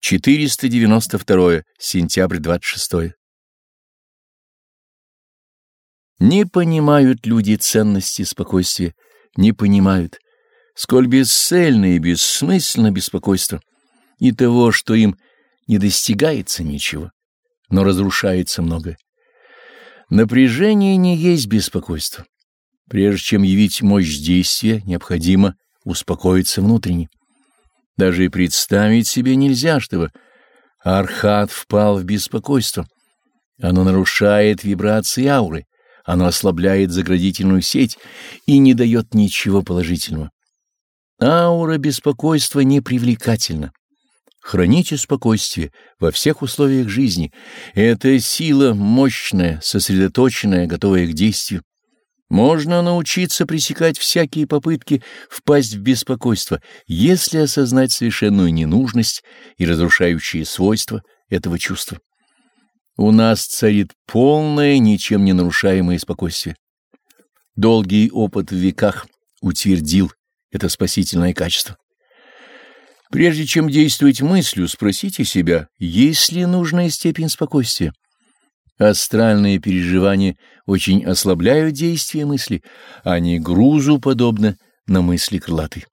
492 сентябрь 26 Не понимают люди ценности спокойствия, не понимают, сколь бесцельно и бессмысленно беспокойство, и того, что им не достигается ничего, но разрушается многое. Напряжение не есть беспокойство. Прежде чем явить мощь действия, необходимо успокоиться внутренне. Даже и представить себе нельзя, чтобы архат впал в беспокойство. Оно нарушает вибрации ауры, оно ослабляет заградительную сеть и не дает ничего положительного. Аура беспокойства непривлекательна. Храните спокойствие во всех условиях жизни. Это сила мощная, сосредоточенная, готовая к действию. Можно научиться пресекать всякие попытки впасть в беспокойство, если осознать совершенную ненужность и разрушающие свойства этого чувства. У нас царит полное, ничем не нарушаемое спокойствие. Долгий опыт в веках утвердил это спасительное качество. Прежде чем действовать мыслью, спросите себя, есть ли нужная степень спокойствия. Астральные переживания очень ослабляют действие мысли, они грузу подобны на мысли крылатой.